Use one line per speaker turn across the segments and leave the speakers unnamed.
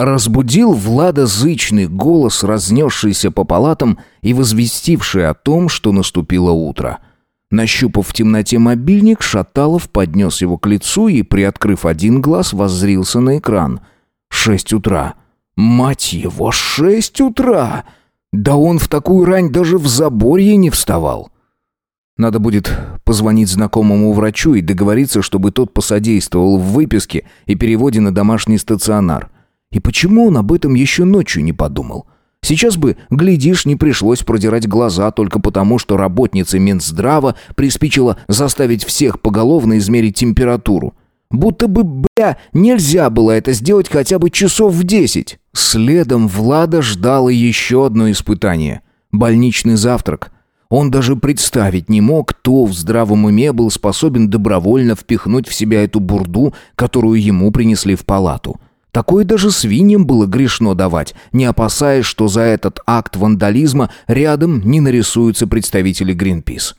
Разбудил Влада голос, разнесшийся по палатам и возвестивший о том, что наступило утро. Нащупав в темноте мобильник, Шаталов поднес его к лицу и, приоткрыв один глаз, воззрился на экран. Шесть утра. Мать его, шесть утра! Да он в такую рань даже в заборье не вставал. Надо будет позвонить знакомому врачу и договориться, чтобы тот посодействовал в выписке и переводе на домашний стационар. И почему он об этом еще ночью не подумал? Сейчас бы, глядишь, не пришлось продирать глаза только потому, что работница Минздрава приспичила заставить всех поголовно измерить температуру. Будто бы, бля, нельзя было это сделать хотя бы часов в десять. Следом Влада ждало еще одно испытание. Больничный завтрак. Он даже представить не мог, кто в здравом уме был способен добровольно впихнуть в себя эту бурду, которую ему принесли в палату. Такое даже свиньям было грешно давать, не опасаясь, что за этот акт вандализма рядом не нарисуются представители Гринпис.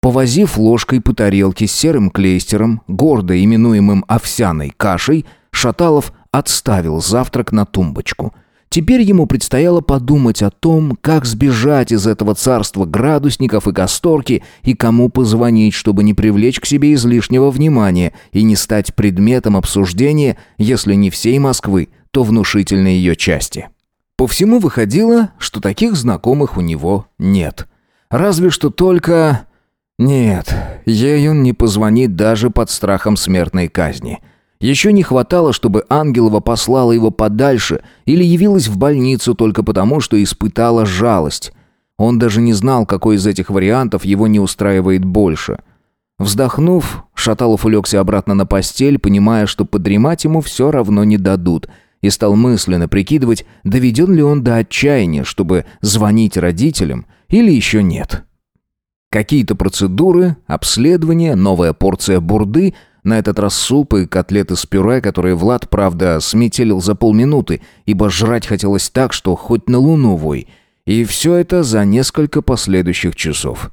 Повозив ложкой по тарелке с серым клейстером, гордо именуемым овсяной кашей, Шаталов отставил завтрак на тумбочку. Теперь ему предстояло подумать о том, как сбежать из этого царства градусников и касторки и кому позвонить, чтобы не привлечь к себе излишнего внимания и не стать предметом обсуждения, если не всей Москвы, то внушительной ее части. По всему выходило, что таких знакомых у него нет. Разве что только... Нет, ей он не позвонит даже под страхом смертной казни. Еще не хватало, чтобы Ангелова послала его подальше или явилась в больницу только потому, что испытала жалость. Он даже не знал, какой из этих вариантов его не устраивает больше. Вздохнув, Шаталов улегся обратно на постель, понимая, что подремать ему все равно не дадут, и стал мысленно прикидывать, доведен ли он до отчаяния, чтобы звонить родителям, или еще нет. Какие-то процедуры, обследование, новая порция бурды, на этот раз суп и котлеты с пюре, которые Влад, правда, сметелил за полминуты, ибо жрать хотелось так, что хоть на луну вой. И все это за несколько последующих часов.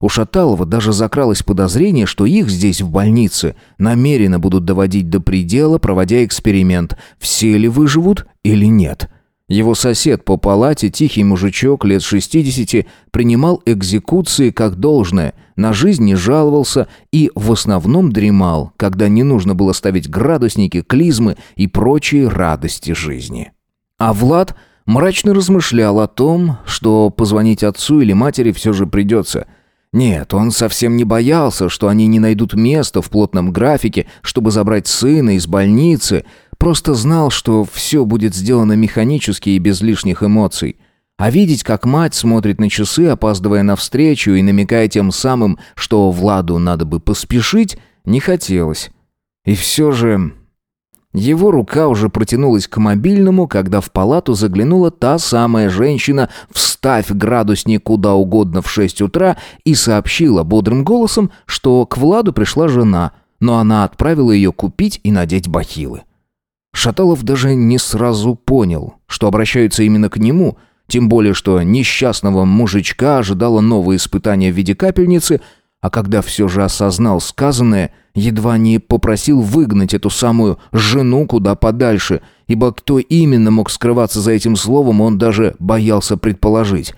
У Шаталова даже закралось подозрение, что их здесь, в больнице, намеренно будут доводить до предела, проводя эксперимент, все ли выживут или нет. — его сосед по палате, тихий мужичок лет 60, принимал экзекуции как должное, на жизнь не жаловался и в основном дремал, когда не нужно было ставить градусники, клизмы и прочие радости жизни. А Влад мрачно размышлял о том, что позвонить отцу или матери все же придется – нет, он совсем не боялся, что они не найдут места в плотном графике, чтобы забрать сына из больницы, Просто знал, что все будет сделано механически и без лишних эмоций. А видеть, как мать смотрит на часы, опаздывая на встречу и намекая тем самым, что Владу надо бы поспешить, не хотелось. И все же... Его рука уже протянулась к мобильному, когда в палату заглянула та самая женщина «Вставь градусник куда угодно в шесть утра» и сообщила бодрым голосом, что к Владу пришла жена, но она отправила ее купить и надеть бахилы. Шаталов даже не сразу понял, что обращаются именно к нему, тем более что несчастного мужичка ожидало новое испытание в виде капельницы, а когда все же осознал сказанное, едва не попросил выгнать эту самую жену куда подальше, ибо кто именно мог скрываться за этим словом, он даже боялся предположить.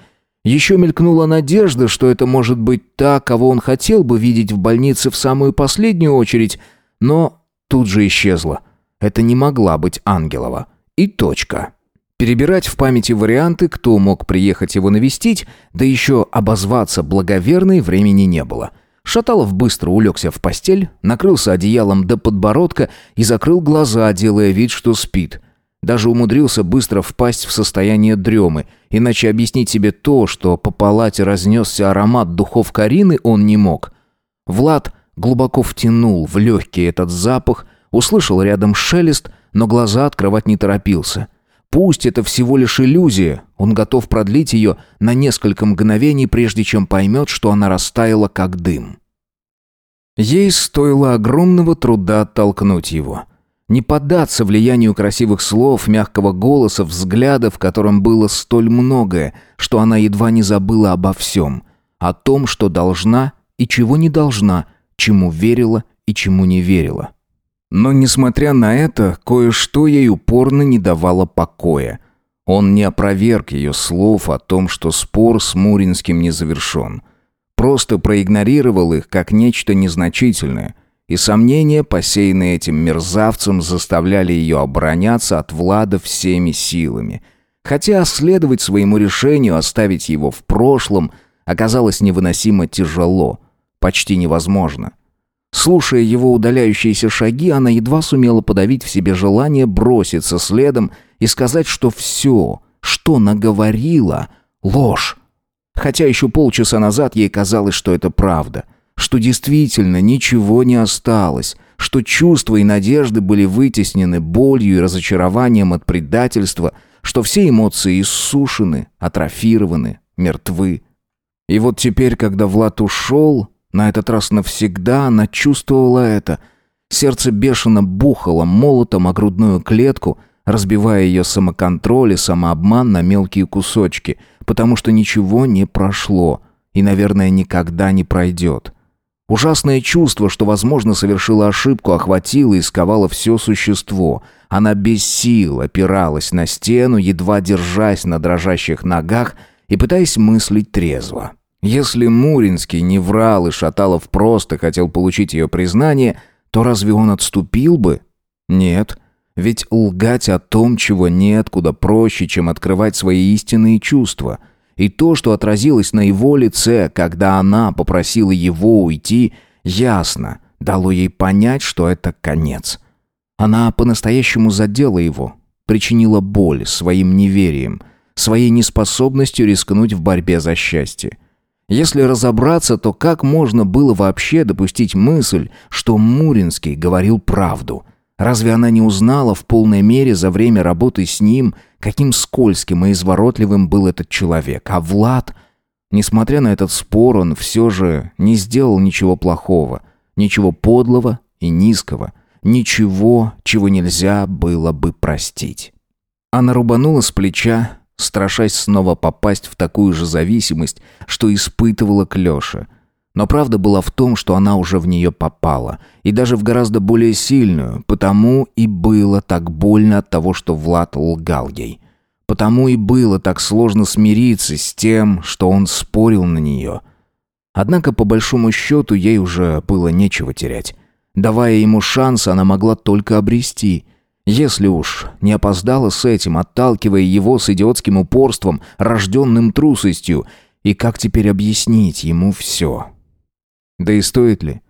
Еще мелькнула надежда, что это может быть та, кого он хотел бы видеть в больнице в самую последнюю очередь, но тут же исчезла. Это не могла быть Ангелова. И точка. Перебирать в памяти варианты, кто мог приехать его навестить, да еще обозваться благоверной времени не было. Шаталов быстро улегся в постель, накрылся одеялом до подбородка и закрыл глаза, делая вид, что спит. Даже умудрился быстро впасть в состояние дремы, иначе объяснить себе то, что по палате разнесся аромат духов Карины, он не мог. Влад глубоко втянул в легкий этот запах, Услышал рядом шелест, но глаза открывать не торопился. Пусть это всего лишь иллюзия, он готов продлить ее на несколько мгновений, прежде чем поймет, что она растаяла как дым. Ей стоило огромного труда оттолкнуть его. Не поддаться влиянию красивых слов, мягкого голоса, взгляда, в котором было столь многое, что она едва не забыла обо всем. О том, что должна и чего не должна, чему верила и чему не верила. Но, несмотря на это, кое-что ей упорно не давало покоя. Он не опроверг ее слов о том, что спор с Муринским не завершен. Просто проигнорировал их как нечто незначительное. И сомнения, посеянные этим мерзавцем, заставляли ее обороняться от Влада всеми силами. Хотя следовать своему решению оставить его в прошлом оказалось невыносимо тяжело, почти невозможно. Слушая его удаляющиеся шаги, она едва сумела подавить в себе желание броситься следом и сказать, что все, что наговорила, ложь. Хотя еще полчаса назад ей казалось, что это правда, что действительно ничего не осталось, что чувства и надежды были вытеснены болью и разочарованием от предательства, что все эмоции иссушены, атрофированы, мертвы. И вот теперь, когда Влад ушел, на этот раз навсегда она чувствовала это. Сердце бешено бухало молотом о грудную клетку, разбивая ее самоконтроль и самообман на мелкие кусочки, потому что ничего не прошло и, наверное, никогда не пройдет. Ужасное чувство, что, возможно, совершила ошибку, охватило и сковало все существо. Она без сил опиралась на стену, едва держась на дрожащих ногах и пытаясь мыслить трезво. Если Муринский не врал и Шаталов просто хотел получить ее признание, то разве он отступил бы? Нет. Ведь лгать о том, чего нет, куда проще, чем открывать свои истинные чувства. И то, что отразилось на его лице, когда она попросила его уйти, ясно, дало ей понять, что это конец. Она по-настоящему задела его, причинила боль своим неверием, своей неспособностью рискнуть в борьбе за счастье. Если разобраться, то как можно было вообще допустить мысль, что Муринский говорил правду? Разве она не узнала в полной мере за время работы с ним, каким скользким и изворотливым был этот человек? А Влад, несмотря на этот спор, он все же не сделал ничего плохого, ничего подлого и низкого, ничего, чего нельзя было бы простить. Она рубанула с плеча, страшась снова попасть в такую же зависимость, что испытывала Клёша. Но правда была в том, что она уже в нее попала, и даже в гораздо более сильную, потому и было так больно от того, что Влад лгал ей. Потому и было так сложно смириться с тем, что он спорил на нее. Однако, по большому счету, ей уже было нечего терять. Давая ему шанс, она могла только обрести – если уж не опоздала с этим, отталкивая его с идиотским упорством, рожденным трусостью, и как теперь объяснить ему все? Да и стоит ли?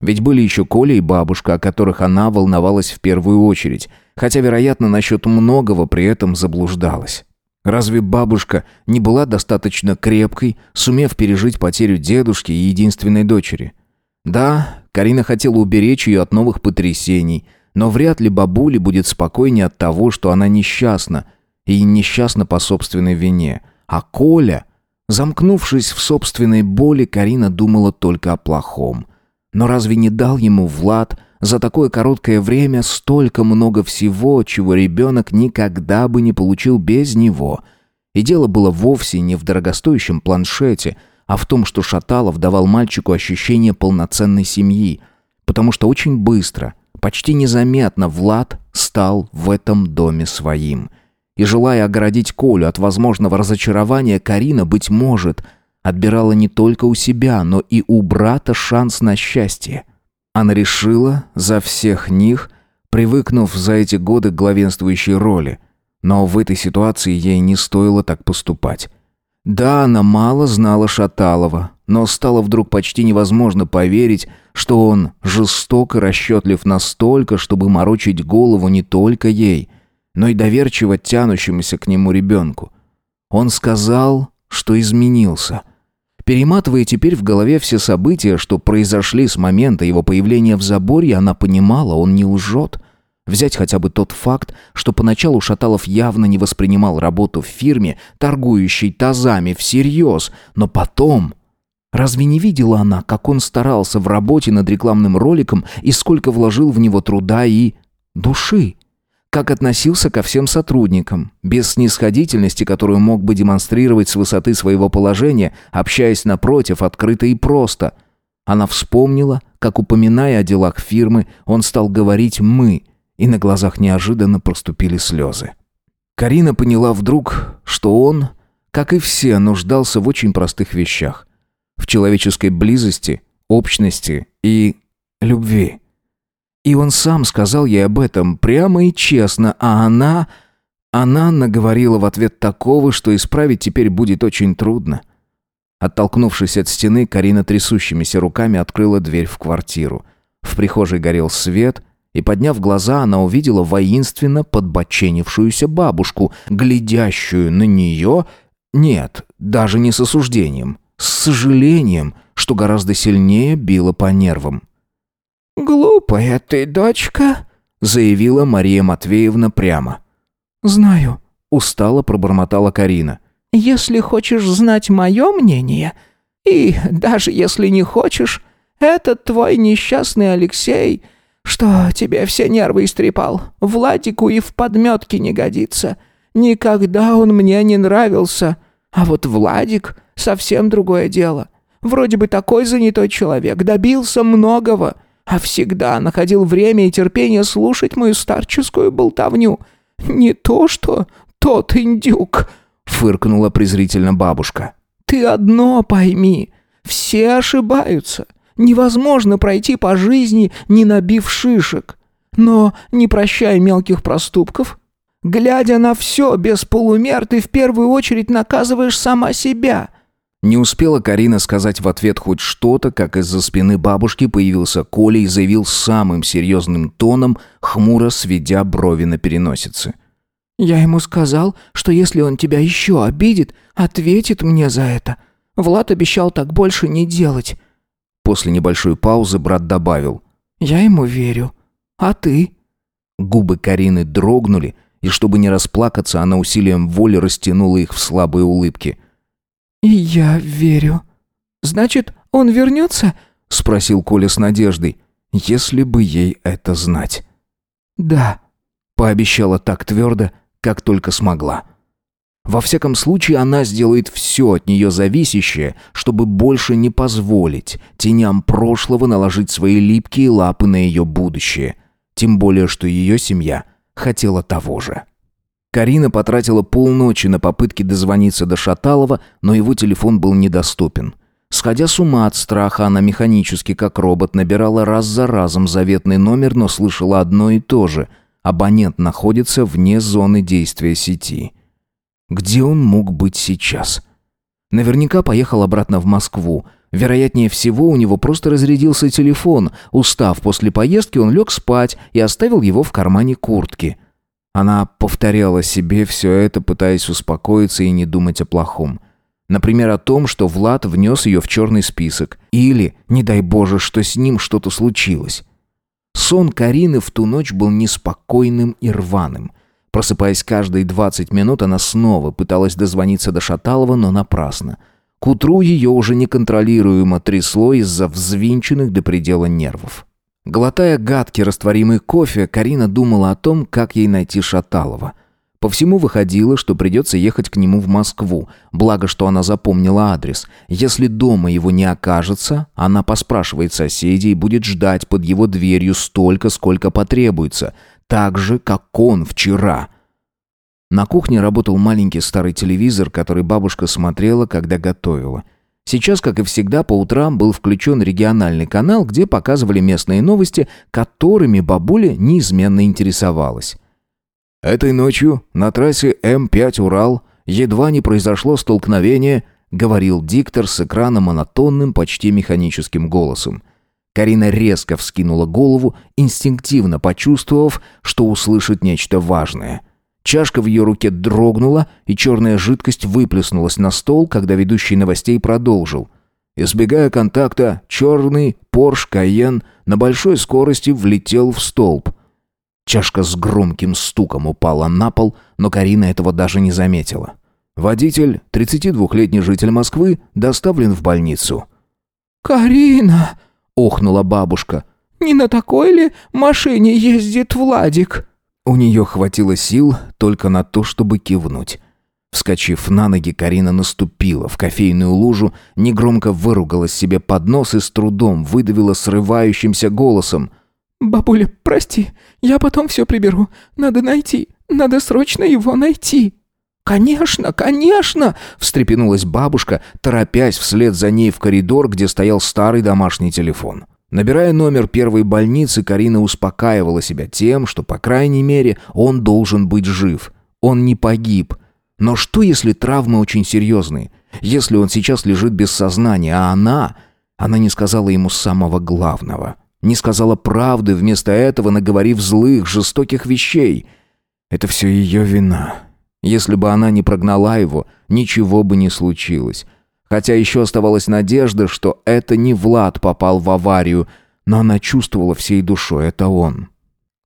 Ведь были еще Коля и бабушка, о которых она волновалась в первую очередь, хотя, вероятно, насчет многого при этом заблуждалась. Разве бабушка не была достаточно крепкой, сумев пережить потерю дедушки и единственной дочери? Да, Карина хотела уберечь ее от новых потрясений – но вряд ли бабуле будет спокойнее от того, что она несчастна, и несчастна по собственной вине. А Коля... Замкнувшись в собственной боли, Карина думала только о плохом. Но разве не дал ему Влад за такое короткое время столько много всего, чего ребенок никогда бы не получил без него? И дело было вовсе не в дорогостоящем планшете, а в том, что Шаталов давал мальчику ощущение полноценной семьи, потому что очень быстро – Почти незаметно Влад стал в этом доме своим. И желая оградить Колю от возможного разочарования, Карина, быть может, отбирала не только у себя, но и у брата шанс на счастье. Она решила за всех них, привыкнув за эти годы к главенствующей роли. Но в этой ситуации ей не стоило так поступать. Да, она мало знала Шаталова, но стало вдруг почти невозможно поверить, что он жесток и расчетлив настолько, чтобы морочить голову не только ей, но и доверчиво тянущемуся к нему ребенку. Он сказал, что изменился. Перематывая теперь в голове все события, что произошли с момента его появления в заборье, она понимала, он не лжет. Взять хотя бы тот факт, что поначалу Шаталов явно не воспринимал работу в фирме, торгующей тазами, всерьез, но потом Разве не видела она, как он старался в работе над рекламным роликом и сколько вложил в него труда и души? Как относился ко всем сотрудникам, без снисходительности, которую мог бы демонстрировать с высоты своего положения, общаясь напротив, открыто и просто. Она вспомнила, как, упоминая о делах фирмы, он стал говорить «мы», и на глазах неожиданно проступили слезы. Карина поняла вдруг, что он, как и все, нуждался в очень простых вещах. В человеческой близости, общности и любви. И он сам сказал ей об этом прямо и честно, а она... Она наговорила в ответ такого, что исправить теперь будет очень трудно. Оттолкнувшись от стены, Карина трясущимися руками открыла дверь в квартиру. В прихожей горел свет, и, подняв глаза, она увидела воинственно подбоченившуюся бабушку, глядящую на нее... Нет, даже не с осуждением, с сожалением, что гораздо сильнее било по нервам.
«Глупая ты, дочка», — заявила Мария Матвеевна прямо.
«Знаю», — устало пробормотала Карина.
«Если хочешь знать мое мнение, и даже если не хочешь, этот твой несчастный Алексей, что тебе все нервы истрепал, Владику и в подметке не годится. Никогда он мне не нравился. А вот Владик — совсем другое дело. Вроде бы такой занятой человек, добился многого» а всегда находил время и терпение слушать мою старческую болтовню. Не то что тот индюк», — фыркнула презрительно бабушка. «Ты одно пойми, все ошибаются. Невозможно пройти по жизни, не набив шишек. Но не прощай мелких проступков. Глядя на все без полумер, ты в первую очередь наказываешь сама себя.
Не успела Карина сказать в ответ хоть что-то, как из-за спины бабушки появился Коля и заявил самым серьезным тоном, хмуро сведя брови на переносице.
«Я ему сказал, что если он тебя еще обидит, ответит мне за это. Влад обещал так больше не делать».
После небольшой паузы брат добавил.
«Я ему верю. А ты?»
Губы Карины дрогнули, и чтобы не расплакаться, она усилием воли растянула их в слабые улыбки –
«И я верю. Значит, он вернется?»
— спросил Коля с надеждой. «Если бы ей это знать».
«Да», —
пообещала так твердо, как только смогла. Во всяком случае, она сделает все от нее зависящее, чтобы больше не позволить теням прошлого наложить свои липкие лапы на ее будущее. Тем более, что ее семья хотела того же. Карина потратила полночи на попытки дозвониться до Шаталова, но его телефон был недоступен. Сходя с ума от страха, она механически, как робот, набирала раз за разом заветный номер, но слышала одно и то же. Абонент находится вне зоны действия сети. Где он мог быть сейчас? Наверняка поехал обратно в Москву. Вероятнее всего, у него просто разрядился телефон. Устав после поездки, он лег спать и оставил его в кармане куртки. Она повторяла себе все это, пытаясь успокоиться и не думать о плохом. Например, о том, что Влад внес ее в черный список. Или, не дай боже, что с ним что-то случилось. Сон Карины в ту ночь был неспокойным и рваным. Просыпаясь каждые 20 минут, она снова пыталась дозвониться до Шаталова, но напрасно. К утру ее уже неконтролируемо трясло из-за взвинченных до предела нервов. Глотая гадкий растворимый кофе, Карина думала о том, как ей найти Шаталова. По всему выходило, что придется ехать к нему в Москву, благо, что она запомнила адрес. Если дома его не окажется, она поспрашивает соседей и будет ждать под его дверью столько, сколько потребуется, так же, как он вчера. На кухне работал маленький старый телевизор, который бабушка смотрела, когда готовила – Сейчас, как и всегда, по утрам был включен региональный канал, где показывали местные новости, которыми бабуля неизменно интересовалась. «Этой ночью на трассе М5 «Урал» едва не произошло столкновение», говорил диктор с экрана монотонным, почти механическим голосом. Карина резко вскинула голову, инстинктивно почувствовав, что услышит нечто важное – Чашка в ее руке дрогнула, и черная жидкость выплеснулась на стол, когда ведущий новостей продолжил. Избегая контакта, черный Порш Кайен на большой скорости влетел в столб. Чашка с громким стуком упала на пол, но Карина этого даже не заметила. Водитель, 32-летний житель Москвы, доставлен в больницу.
«Карина!» — охнула бабушка. «Не на такой ли машине ездит Владик?»
У нее хватило сил только на то, чтобы кивнуть. Вскочив на ноги, Карина наступила в кофейную лужу, негромко выругалась себе под нос и с трудом выдавила срывающимся голосом.
«Бабуля, прости, я потом все приберу. Надо найти, надо срочно его найти». «Конечно, конечно!» – встрепенулась бабушка, торопясь вслед за ней в коридор, где стоял старый домашний телефон. Набирая номер первой больницы, Карина успокаивала себя тем, что, по крайней мере, он должен быть жив. Он не погиб. Но что, если травмы очень серьезные? Если он сейчас лежит без сознания, а она... Она не сказала ему самого главного. Не сказала правды, вместо этого наговорив злых, жестоких вещей. Это все ее вина. Если бы она не прогнала его, ничего бы не случилось. Хотя еще оставалась надежда, что это не Влад попал в аварию, но она чувствовала всей душой, это он.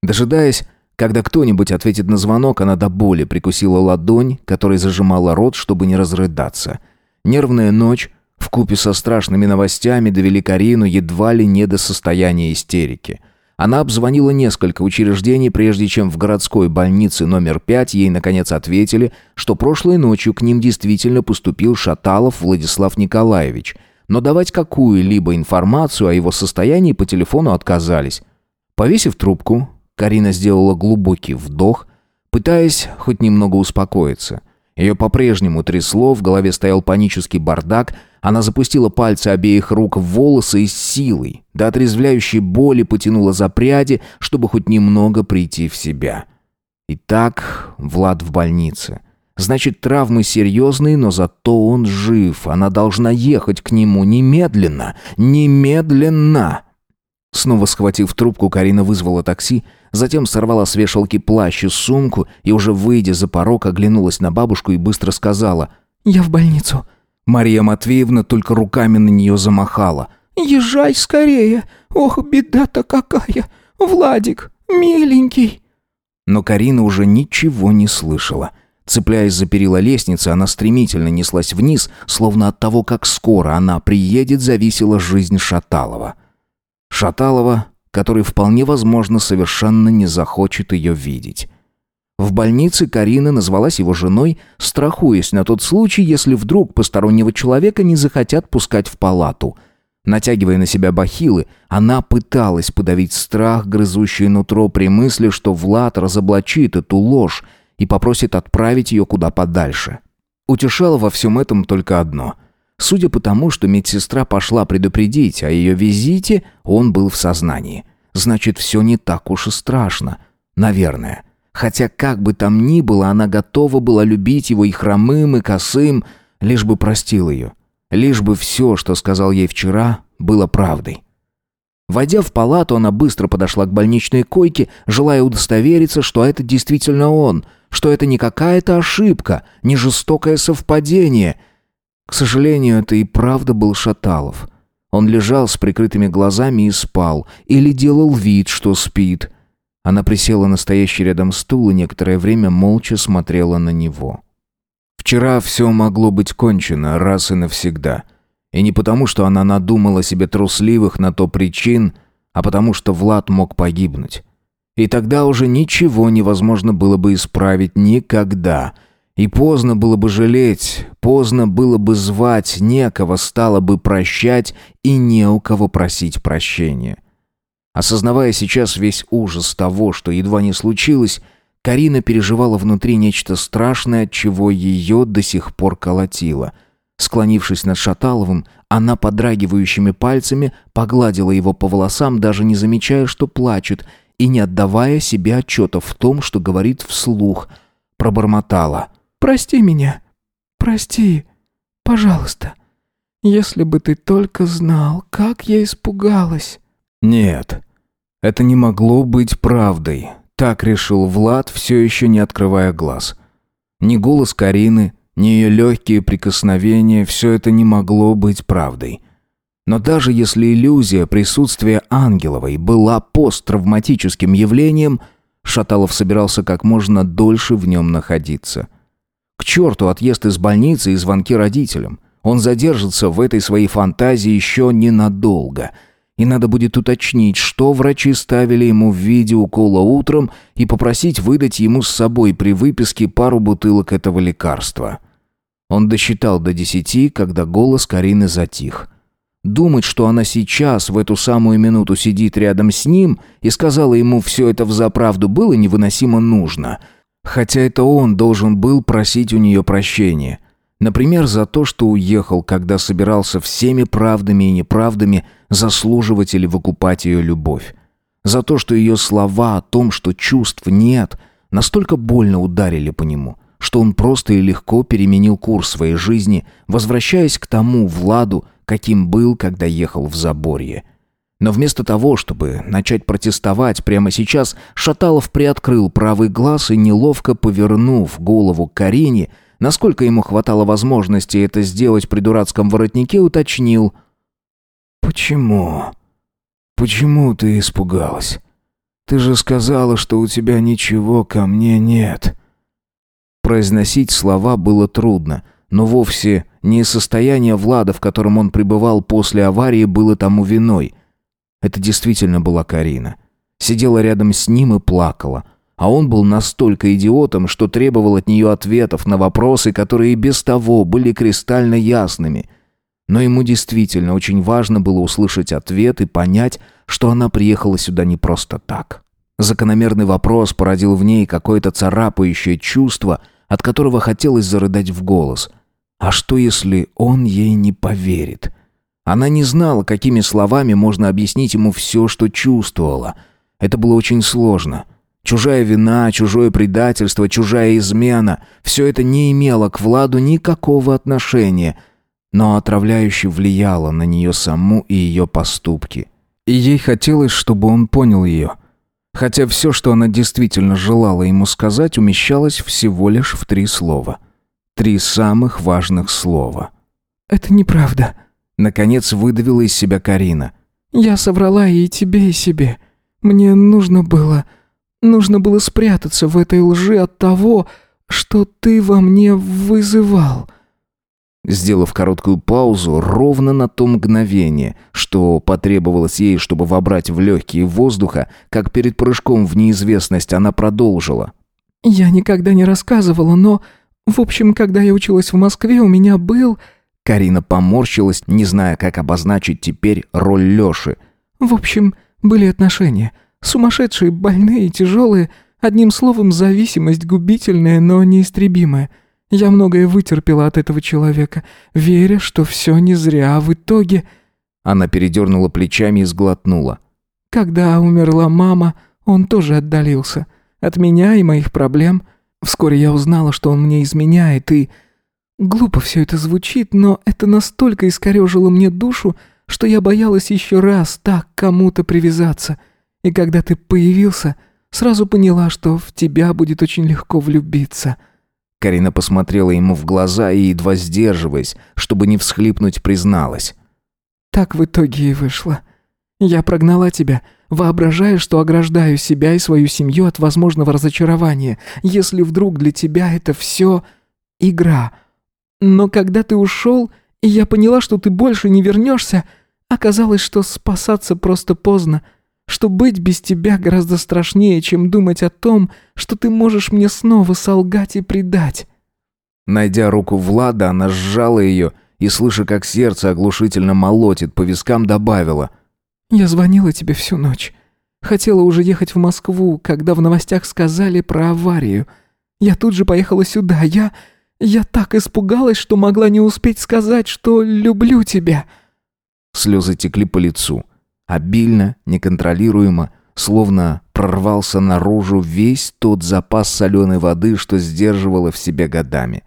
Дожидаясь, когда кто-нибудь ответит на звонок, она до боли прикусила ладонь, которой зажимала рот, чтобы не разрыдаться. Нервная ночь вкупе со страшными новостями довели Карину едва ли не до состояния истерики. Она обзвонила несколько учреждений, прежде чем в городской больнице номер 5 ей наконец ответили, что прошлой ночью к ним действительно поступил Шаталов Владислав Николаевич, но давать какую-либо информацию о его состоянии по телефону отказались. Повесив трубку, Карина сделала глубокий вдох, пытаясь хоть немного успокоиться. Ее по-прежнему трясло, в голове стоял панический бардак – она запустила пальцы обеих рук в волосы и с силой, до отрезвляющей боли потянула за пряди, чтобы хоть немного прийти в себя. Итак, Влад в больнице. Значит, травмы серьезные, но зато он жив. Она должна ехать к нему немедленно. Немедленно! Снова схватив трубку, Карина вызвала такси, затем сорвала с вешалки плащ и сумку и, уже выйдя за порог, оглянулась на бабушку и быстро сказала «Я в больницу». Мария Матвеевна только руками на нее замахала. «Езжай скорее! Ох, беда-то какая! Владик, миленький!» Но Карина уже ничего не слышала. Цепляясь за перила лестницы, она стремительно неслась вниз, словно от того, как скоро она приедет, зависела жизнь Шаталова. Шаталова, который вполне возможно совершенно не захочет ее видеть. В больнице Карина назвалась его женой, страхуясь на тот случай, если вдруг постороннего человека не захотят пускать в палату. Натягивая на себя бахилы, она пыталась подавить страх, грызущий нутро при мысли, что Влад разоблачит эту ложь и попросит отправить ее куда подальше. Утешало во всем этом только одно. Судя по тому, что медсестра пошла предупредить о ее визите, он был в сознании. Значит, все не так уж и страшно. Наверное. Хотя как бы там ни было, она готова была любить его и хромым, и косым, лишь бы простил ее. Лишь бы все, что сказал ей вчера, было правдой. Войдя в палату, она быстро подошла к больничной койке, желая удостовериться, что это действительно он, что это не какая-то ошибка, не жестокое совпадение. К сожалению, это и правда был Шаталов. Он лежал с прикрытыми глазами и спал, или делал вид, что спит – она присела на стоящий рядом стул и некоторое время молча смотрела на него. Вчера все могло быть кончено раз и навсегда. И не потому, что она надумала себе трусливых на то причин, а потому что Влад мог погибнуть. И тогда уже ничего невозможно было бы исправить никогда. И поздно было бы жалеть, поздно было бы звать, некого стало бы прощать и не у кого просить прощения. Осознавая сейчас весь ужас того, что едва не случилось, Карина переживала внутри нечто страшное, от чего ее до сих пор колотило. Склонившись над Шаталовым, она подрагивающими пальцами погладила его по волосам, даже не замечая, что плачет, и не отдавая себе отчета в том, что говорит вслух, пробормотала. «Прости меня. Прости. Пожалуйста. Если бы ты только знал, как я испугалась».
Нет, это не могло быть правдой. Так решил Влад, все еще не открывая глаз. Ни голос Карины, ни ее легкие прикосновения, все это не могло быть правдой. Но даже если иллюзия присутствия Ангеловой была посттравматическим явлением, Шаталов собирался как можно дольше в нем находиться. К черту отъезд из больницы и звонки родителям. Он задержится в этой своей фантазии еще ненадолго – И надо будет уточнить, что врачи ставили ему в виде укола утром и попросить выдать ему с собой при выписке пару бутылок этого лекарства. Он досчитал до десяти, когда голос Карины затих. Думать, что она сейчас, в эту самую минуту, сидит рядом с ним и сказала ему все это взаправду, было невыносимо нужно. Хотя это он должен был просить у нее прощения – Например, за то, что уехал, когда собирался всеми правдами и неправдами заслуживать или выкупать ее любовь. За то, что ее слова о том, что чувств нет, настолько больно ударили по нему, что он просто и легко переменил курс своей жизни, возвращаясь к тому Владу, каким был, когда ехал в Заборье. Но вместо того, чтобы начать протестовать прямо сейчас, Шаталов приоткрыл правый глаз и, неловко повернув голову к Карине, Насколько ему хватало возможности это сделать при дурацком воротнике, уточнил. «Почему? Почему ты испугалась? Ты же сказала, что у тебя ничего ко мне нет». Произносить слова было трудно, но вовсе не состояние Влада, в котором он пребывал после аварии, было тому виной. Это действительно была Карина. Сидела рядом с ним и плакала – а он был настолько идиотом, что требовал от нее ответов на вопросы, которые и без того были кристально ясными. Но ему действительно очень важно было услышать ответ и понять, что она приехала сюда не просто так. Закономерный вопрос породил в ней какое-то царапающее чувство, от которого хотелось зарыдать в голос. А что, если он ей не поверит? Она не знала, какими словами можно объяснить ему все, что чувствовала. Это было очень сложно — Чужая вина, чужое предательство, чужая измена — все это не имело к Владу никакого отношения, но отравляюще влияло на нее саму и ее поступки. И ей хотелось, чтобы он понял ее. Хотя все, что она действительно желала ему сказать, умещалось всего лишь в три слова. Три самых важных слова.
«Это неправда», —
наконец выдавила из себя Карина.
«Я соврала и тебе, и себе. Мне нужно было...» Нужно было спрятаться в этой лжи от того, что ты во мне вызывал».
Сделав короткую паузу, ровно на то мгновение, что потребовалось ей, чтобы вобрать в легкие воздуха, как перед прыжком в неизвестность, она продолжила.
«Я никогда не рассказывала, но, в общем, когда я училась в Москве, у меня был...»
Карина поморщилась, не зная, как обозначить теперь роль Лёши.
«В общем, были отношения. Сумасшедшие, больные, тяжелые. Одним словом, зависимость губительная, но неистребимая. Я многое вытерпела от этого человека, веря, что все не зря, а в итоге...
Она передернула плечами и сглотнула.
Когда умерла мама, он тоже отдалился. От меня и моих проблем. Вскоре я узнала, что он мне изменяет, и... Глупо все это звучит, но это настолько искорежило мне душу, что я боялась еще раз так кому-то привязаться — и когда ты появился, сразу поняла, что в тебя будет очень легко влюбиться».
Карина посмотрела ему в глаза и, едва сдерживаясь, чтобы не всхлипнуть, призналась.
«Так в итоге и вышло. Я прогнала тебя, воображая, что ограждаю себя и свою семью от возможного разочарования, если вдруг для тебя это все игра. Но когда ты ушел, и я поняла, что ты больше не вернешься, оказалось, что спасаться просто поздно — что быть без тебя гораздо страшнее, чем думать о том, что ты можешь мне снова солгать и предать».
Найдя руку Влада, она сжала ее и, слыша, как сердце оглушительно молотит, по вискам добавила.
«Я звонила тебе всю ночь. Хотела уже ехать в Москву, когда в новостях сказали про аварию. Я тут же поехала сюда. Я... я так испугалась, что могла не успеть сказать, что люблю тебя».
Слезы текли по лицу. Обильно, неконтролируемо, словно прорвался наружу весь тот запас соленой воды, что сдерживала в себе годами.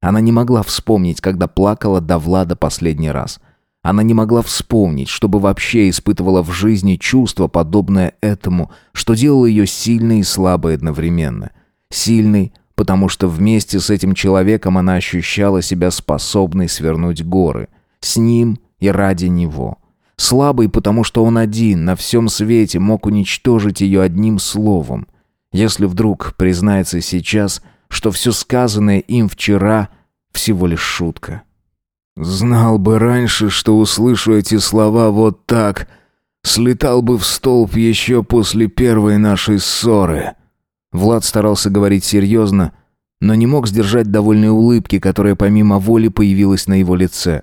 Она не могла вспомнить, когда плакала до Влада последний раз. Она не могла вспомнить, чтобы вообще испытывала в жизни чувство, подобное этому, что делало ее сильной и слабой одновременно. Сильной, потому что вместе с этим человеком она ощущала себя способной свернуть горы. С ним и ради него. Слабый, потому что он один на всем свете мог уничтожить ее одним словом. Если вдруг признается сейчас, что все сказанное им вчера всего лишь шутка. «Знал бы раньше, что услышу эти слова вот так», Слетал бы в столб еще после первой нашей ссоры». Влад старался говорить серьезно, но не мог сдержать довольной улыбки, которая помимо воли появилась на его лице.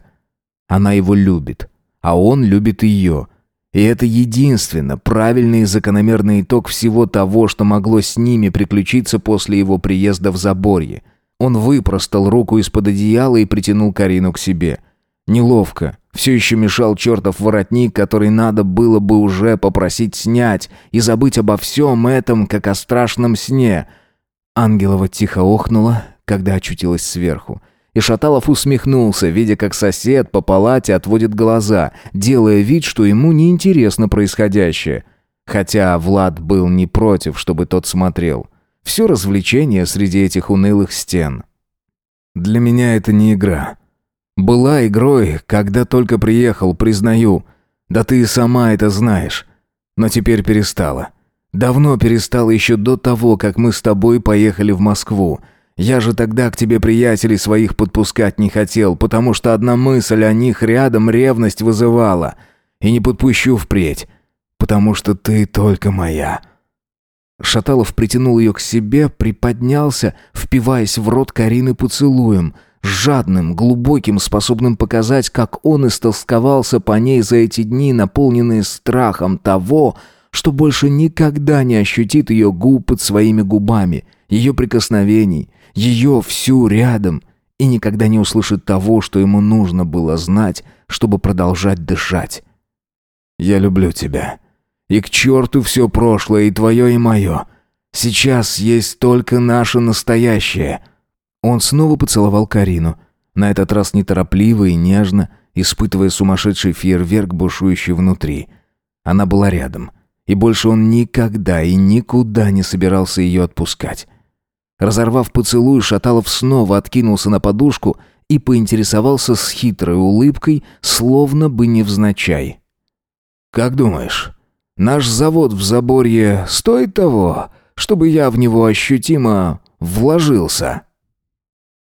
Она его любит, а он любит ее. И это единственно правильный и закономерный итог всего того, что могло с ними приключиться после его приезда в Заборье. Он выпростал руку из-под одеяла и притянул Карину к себе. Неловко. Все еще мешал чертов воротник, который надо было бы уже попросить снять и забыть обо всем этом, как о страшном сне. Ангелова тихо охнула, когда очутилась сверху. И Шаталов усмехнулся, видя, как сосед по палате отводит глаза, делая вид, что ему неинтересно происходящее. Хотя Влад был не против, чтобы тот смотрел. Все развлечение среди этих унылых стен. «Для меня это не игра. Была игрой, когда только приехал, признаю. Да ты и сама это знаешь. Но теперь перестала. Давно перестала еще до того, как мы с тобой поехали в Москву. Я же тогда к тебе приятелей своих подпускать не хотел, потому что одна мысль о них рядом ревность вызывала. И не подпущу впредь, потому что ты только моя». Шаталов притянул ее к себе, приподнялся, впиваясь в рот Карины поцелуем, жадным, глубоким, способным показать, как он истолсковался по ней за эти дни, наполненные страхом того, что больше никогда не ощутит ее губ под своими губами, ее прикосновений, ее всю рядом, и никогда не услышит того, что ему нужно было знать, чтобы продолжать дышать. «Я люблю тебя. И к черту все прошлое, и твое, и мое. Сейчас есть только наше настоящее». Он снова поцеловал Карину, на этот раз неторопливо и нежно, испытывая сумасшедший фейерверк, бушующий внутри. Она была рядом, и больше он никогда и никуда не собирался ее отпускать. Разорвав поцелуй, Шаталов снова откинулся на подушку и поинтересовался с хитрой улыбкой, словно бы невзначай. «Как думаешь, наш завод в Заборье стоит того, чтобы я в него ощутимо вложился?»